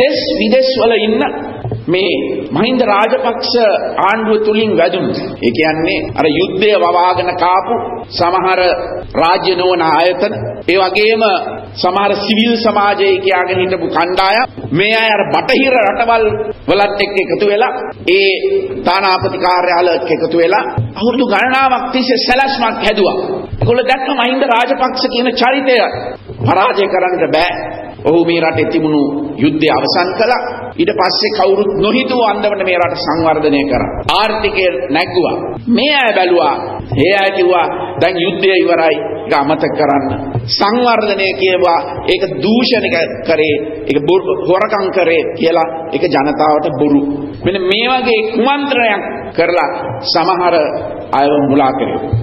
දෙස් විදෙස් වල ඉන්න මේ මහින්ද රාජපක්ෂ ආණ්ඩුව තුලින් වැදුණු ඒ කියන්නේ අර යුද්ධය වවාගෙන කාපු සමහර රාජ්‍ය නොවන ආයතන ඒ වගේම සමහර සිවිල් සමාජයේ කියාගෙන හිටපු කණ්ඩායම් මේ අය අර බටහිර රටවල් වලත් එක්ක එකතු වෙලා ඒ තානාපති කාර්යාලයක එකතු වෙලා අවුරුදු ගණනාවක් තිස්සේ සැලැස්මක් හැදුවා. ඒගොල්ලෝ දැක්ක මහින්ද රාජපක්ෂ කියන චරිතය පරාජය කරන්න බෑ. ඔහු මේ රටේ තිබුණු යුද්ධය අවසන් කළා. ඊට පස්සේ කවුරුත් නොහිතුව අන්දමට මේ රට සංවර්ධනය කරා. ආර්ථිකය නැග්ගුවා. මේ අය බැලුවා. ඒ අය කිව්වා දැන් යුද්ධය ඉවරයි. ඒක අමතක කරන්න. සංවර්ධනය කියවා ඒක දූෂණික කරේ. ඒක හොරකම් කරේ කියලා ඒක ජනතාවට බොරු. මෙන්න මේ වගේ කුමන්ත්‍රණයක් කරලා සමහර අයව මුලා කරේ.